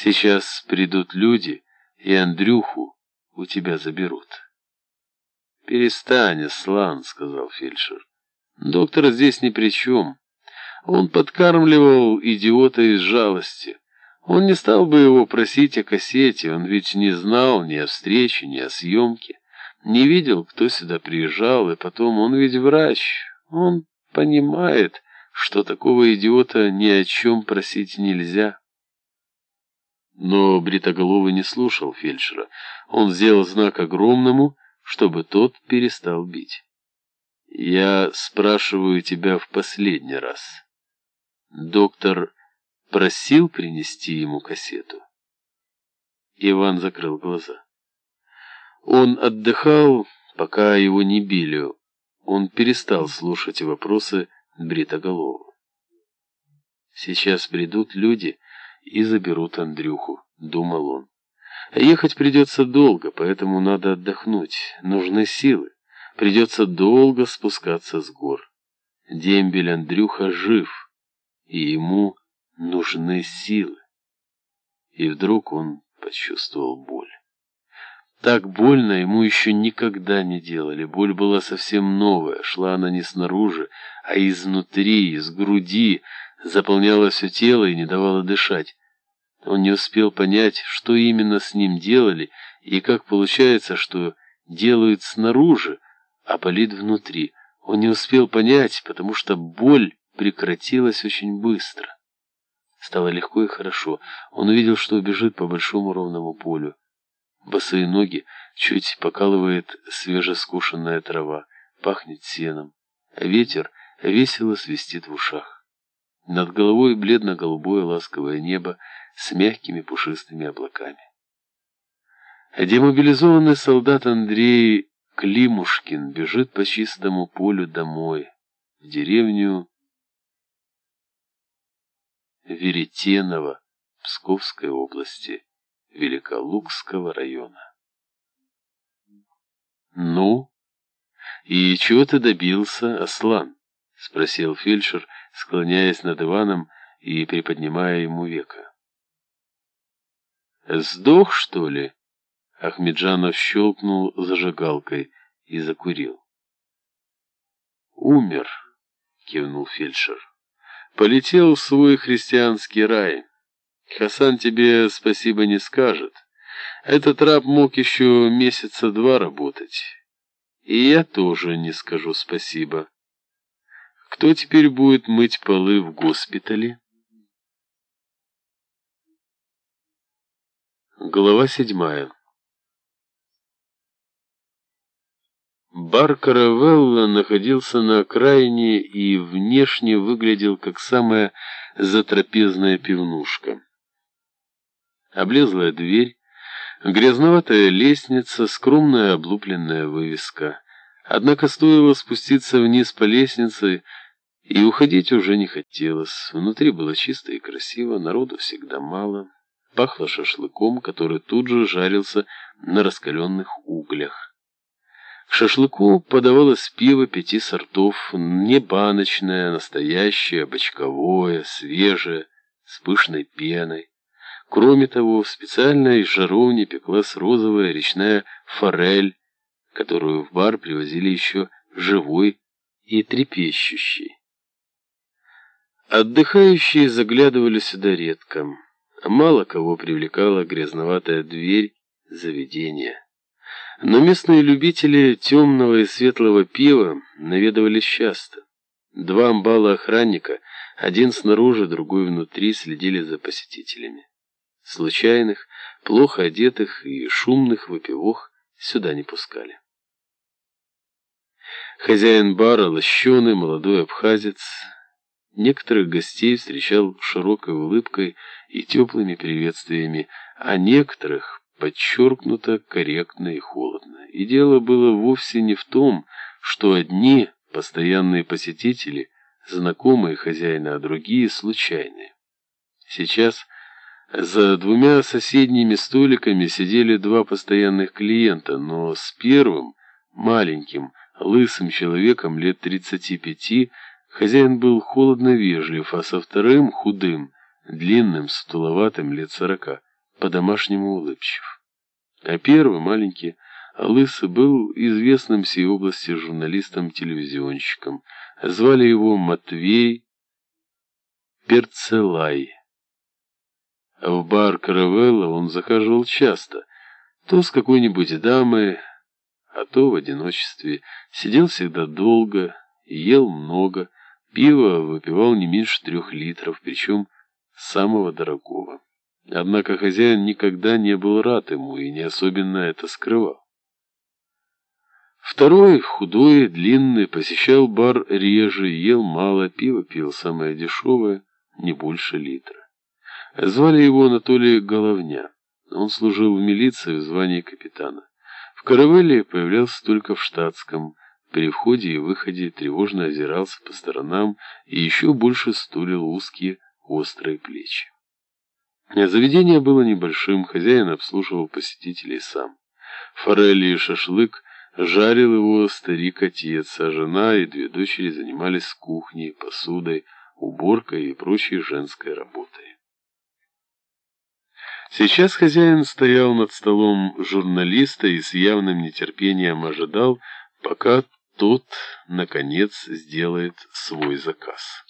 Сейчас придут люди, и Андрюху у тебя заберут. «Перестань, Аслан», — сказал фельдшер. «Доктор здесь ни при чем. Он подкармливал идиота из жалости. Он не стал бы его просить о кассете, он ведь не знал ни о встрече, ни о съемке, не видел, кто сюда приезжал, и потом он ведь врач. Он понимает, что такого идиота ни о чем просить нельзя». Но Бритоголовый не слушал фельдшера. Он сделал знак огромному, чтобы тот перестал бить. «Я спрашиваю тебя в последний раз. Доктор просил принести ему кассету?» Иван закрыл глаза. Он отдыхал, пока его не били. Он перестал слушать вопросы Бритоголового. «Сейчас придут люди...» и заберут Андрюху», — думал он. «Ехать придется долго, поэтому надо отдохнуть. Нужны силы. Придется долго спускаться с гор. Дембель Андрюха жив, и ему нужны силы». И вдруг он почувствовал боль. Так больно ему еще никогда не делали. Боль была совсем новая, шла она не снаружи, а изнутри, из груди, заполняла все тело и не давала дышать. Он не успел понять, что именно с ним делали, и как получается, что делают снаружи, а болит внутри. Он не успел понять, потому что боль прекратилась очень быстро. Стало легко и хорошо. Он увидел, что бежит по большому ровному полю. Босые ноги чуть покалывает свежескушенная трава, пахнет сеном, а ветер весело свистит в ушах. Над головой бледно-голубое ласковое небо с мягкими пушистыми облаками. Демобилизованный солдат Андрей Климушкин бежит по чистому полю домой, в деревню Веретеново Псковской области Великолукского района. «Ну, и чего ты добился, Аслан?» — спросил фельдшер, склоняясь над Иваном и приподнимая ему века. «Сдох, что ли?» Ахмеджанов щелкнул зажигалкой и закурил. «Умер», — кивнул фельдшер. «Полетел в свой христианский рай. Хасан тебе спасибо не скажет. Этот раб мог еще месяца два работать. И я тоже не скажу спасибо. Кто теперь будет мыть полы в госпитале?» Глава седьмая Бар Каравелла находился на окраине и внешне выглядел как самая затрапезная пивнушка. Облезлая дверь, грязноватая лестница, скромная облупленная вывеска. Однако стоило спуститься вниз по лестнице, и уходить уже не хотелось. Внутри было чисто и красиво, народу всегда мало. Пахло шашлыком, который тут же жарился на раскаленных углях. К шашлыку подавалось пиво пяти сортов, не баночное, настоящее, бочковое, свежее, с пышной пеной. Кроме того, в специальной жаровне пеклась розовая речная форель, которую в бар привозили еще живой и трепещущей. Отдыхающие заглядывали сюда редко. Мало кого привлекала грязноватая дверь заведения. Но местные любители темного и светлого пива наведывались часто. Два амбала охранника, один снаружи, другой внутри, следили за посетителями. Случайных, плохо одетых и шумных выпивох сюда не пускали. Хозяин бара, лощеный молодой абхазец, Некоторых гостей встречал широкой улыбкой и теплыми приветствиями, а некоторых подчеркнуто корректно и холодно. И дело было вовсе не в том, что одни постоянные посетители, знакомые хозяина, а другие случайные. Сейчас за двумя соседними столиками сидели два постоянных клиента, но с первым, маленьким, лысым человеком лет тридцати пяти, Хозяин был холодно вежлив, а со вторым, худым, длинным, стуловатым, лет сорока, по-домашнему улыбчив. А первый, маленький, Лысый, был известным всей области журналистом-телевизионщиком. Звали его Матвей Перцелай. В бар «Каравелла» он захаживал часто, то с какой-нибудь дамой, а то в одиночестве. Сидел всегда долго, ел много, пиво выпивал не меньше трех литров, причем самого дорогого. Однако хозяин никогда не был рад ему и не особенно это скрывал. Второй, худой, длинный, посещал бар реже, ел мало, пиво пил самое дешевое, не больше литра. Звали его Анатолий Головня. Он служил в милиции в звании капитана. В каравелле появлялся только в штатском. При входе и выходе тревожно озирался по сторонам и еще больше стулил узкие острые плечи. Заведение было небольшим, хозяин обслуживал посетителей сам. Форели и шашлык жарил его старик-отец, а жена и две дочери занимались кухней, посудой, уборкой и прочей женской работой. Сейчас хозяин стоял над столом журналиста и с явным нетерпением ожидал, пока тот, наконец, сделает свой заказ.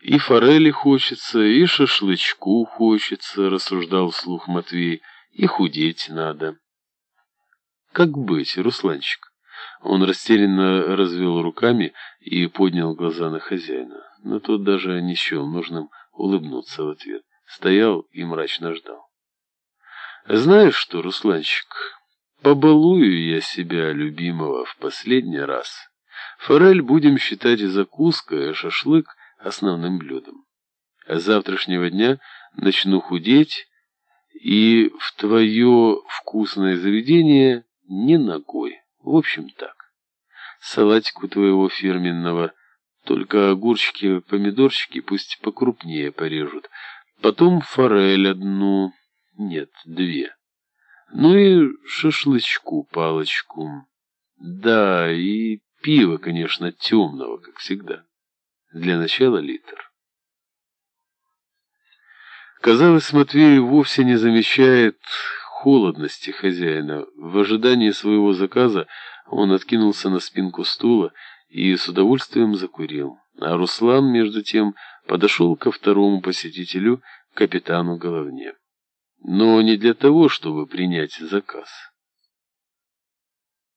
«И форели хочется, и шашлычку хочется», — рассуждал вслух Матвей, — «и худеть надо». «Как быть, Русланчик?» Он растерянно развел руками и поднял глаза на хозяина, но тот даже не счел нужным улыбнуться в ответ. Стоял и мрачно ждал. «Знаешь что, Русланчик, побалую я себя, любимого, в последний раз. Форель будем считать закуской, а шашлык — основным блюдом. А завтрашнего дня начну худеть, и в твое вкусное заведение не ногой. В общем, так. Салатику твоего фирменного, только огурчики, помидорчики пусть покрупнее порежут. Потом форель одну, нет, две. Ну и шашлычку палочку. Да, и пиво, конечно, темного, как всегда. Для начала литр. Казалось, Матвей вовсе не замечает холодности хозяина. В ожидании своего заказа он откинулся на спинку стула и с удовольствием закурил. А Руслан, между тем, подошел ко второму посетителю, капитану Головне. Но не для того, чтобы принять заказ.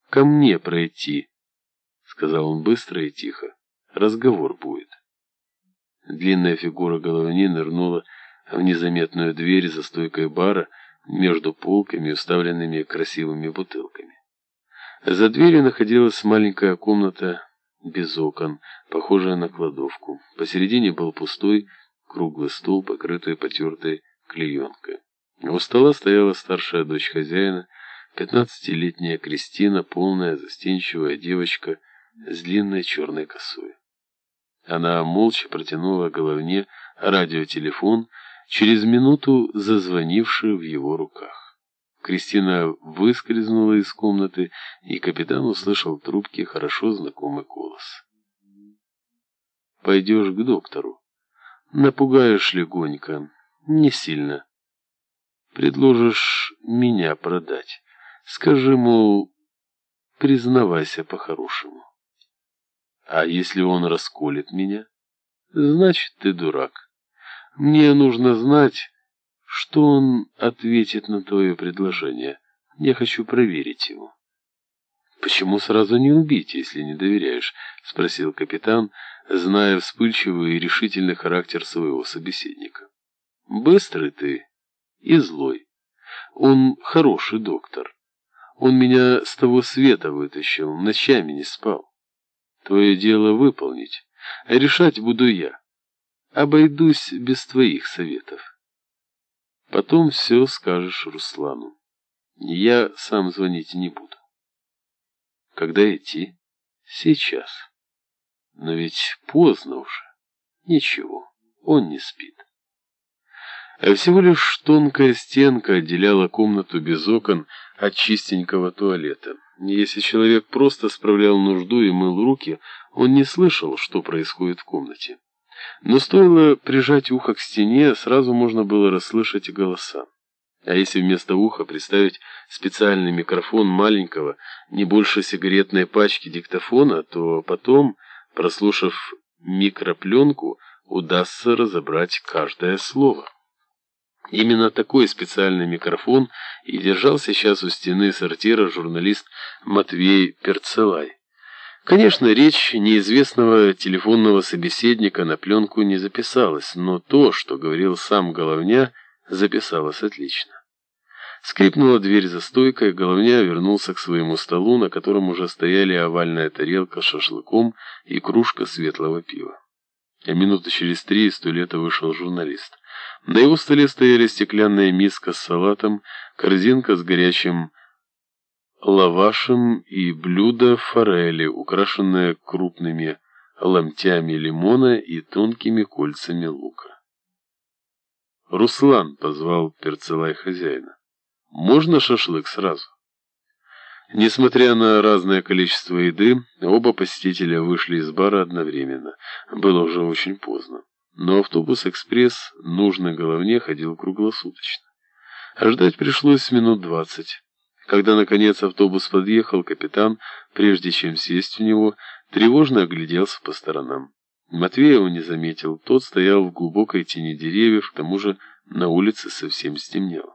«Ко мне пройти», — сказал он быстро и тихо. Разговор будет. Длинная фигура головни нырнула в незаметную дверь за стойкой бара между полками, уставленными красивыми бутылками. За дверью находилась маленькая комната без окон, похожая на кладовку. Посередине был пустой круглый стол, покрытый потертой клеенкой. У стола стояла старшая дочь хозяина, пятнадцатилетняя Кристина, полная, застенчивая девочка с длинной черной косой. Она молча протянула головне радиотелефон, через минуту зазвонивший в его руках. Кристина выскользнула из комнаты, и капитан услышал в трубке хорошо знакомый голос. «Пойдешь к доктору. Напугаешь легонько, не сильно. Предложишь меня продать. Скажи, мол, признавайся по-хорошему». А если он расколет меня? Значит, ты дурак. Мне нужно знать, что он ответит на твое предложение. Я хочу проверить его. «Почему сразу не убить, если не доверяешь?» — спросил капитан, зная вспыльчивый и решительный характер своего собеседника. «Быстрый ты и злой. Он хороший доктор. Он меня с того света вытащил, ночами не спал. Твое дело выполнить, а решать буду я. Обойдусь без твоих советов. Потом все скажешь Руслану. Я сам звонить не буду. Когда идти? Сейчас. Но ведь поздно уже. Ничего, он не спит. А всего лишь тонкая стенка отделяла комнату без окон от чистенького туалета. Если человек просто справлял нужду и мыл руки, он не слышал, что происходит в комнате. Но стоило прижать ухо к стене, сразу можно было расслышать голоса. А если вместо уха представить специальный микрофон маленького, не больше сигаретной пачки диктофона, то потом, прослушав микропленку, удастся разобрать каждое слово. Именно такой специальный микрофон и держал сейчас у стены сортира журналист Матвей Перцелай. Конечно, речь неизвестного телефонного собеседника на пленку не записалась, но то, что говорил сам Головня, записалось отлично. Скрипнула дверь за стойкой, Головня вернулся к своему столу, на котором уже стояли овальная тарелка с шашлыком и кружка светлого пива. А минуты через три из туалета вышел журналист. На его столе стояли стеклянная миска с салатом, корзинка с горячим лавашем и блюдо форели, украшенное крупными ломтями лимона и тонкими кольцами лука. «Руслан», — позвал перцелай хозяина, — «можно шашлык сразу?» Несмотря на разное количество еды, оба посетителя вышли из бара одновременно. Было уже очень поздно. Но автобус-экспресс нужной головне ходил круглосуточно. А ждать пришлось минут двадцать. Когда, наконец, автобус подъехал, капитан, прежде чем сесть в него, тревожно огляделся по сторонам. Матвеева не заметил, тот стоял в глубокой тени деревьев, к тому же на улице совсем стемнело.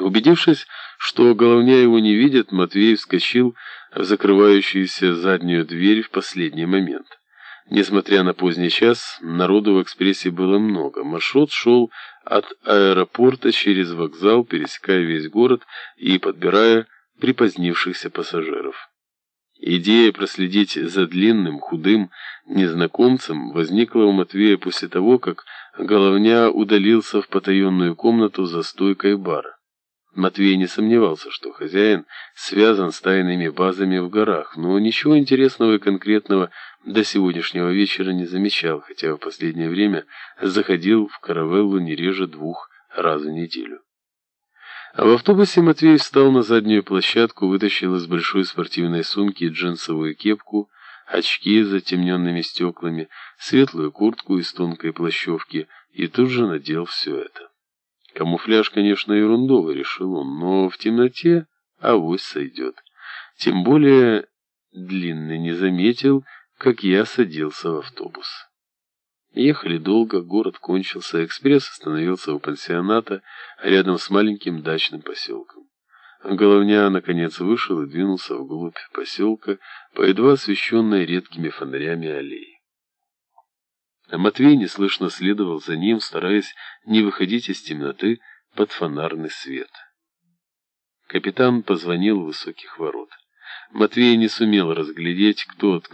Убедившись, что головня его не видит, Матвей вскочил в закрывающуюся заднюю дверь в последний момент. Несмотря на поздний час, народу в экспрессе было много. Маршрут шел от аэропорта через вокзал, пересекая весь город и подбирая припозднившихся пассажиров. Идея проследить за длинным, худым незнакомцем возникла у Матвея после того, как Головня удалился в потаенную комнату за стойкой бара. Матвей не сомневался, что хозяин связан с тайными базами в горах, но ничего интересного и конкретного до сегодняшнего вечера не замечал, хотя в последнее время заходил в каравеллу не реже двух раз в неделю. А в автобусе Матвей встал на заднюю площадку, вытащил из большой спортивной сумки джинсовую кепку, очки с затемненными стеклами, светлую куртку из тонкой плащевки и тут же надел все это. Камуфляж, конечно, ерундовый, решил он, но в темноте авось сойдет. Тем более Длинный не заметил, как я садился в автобус. Ехали долго, город кончился, экспресс остановился у пансионата рядом с маленьким дачным поселком. Головня, наконец, вышел и двинулся вглубь поселка по едва освещенной редкими фонарями аллеи. А Матвей неслышно следовал за ним, стараясь не выходить из темноты под фонарный свет. Капитан позвонил в высоких ворот. Матвей не сумел разглядеть, кто открыл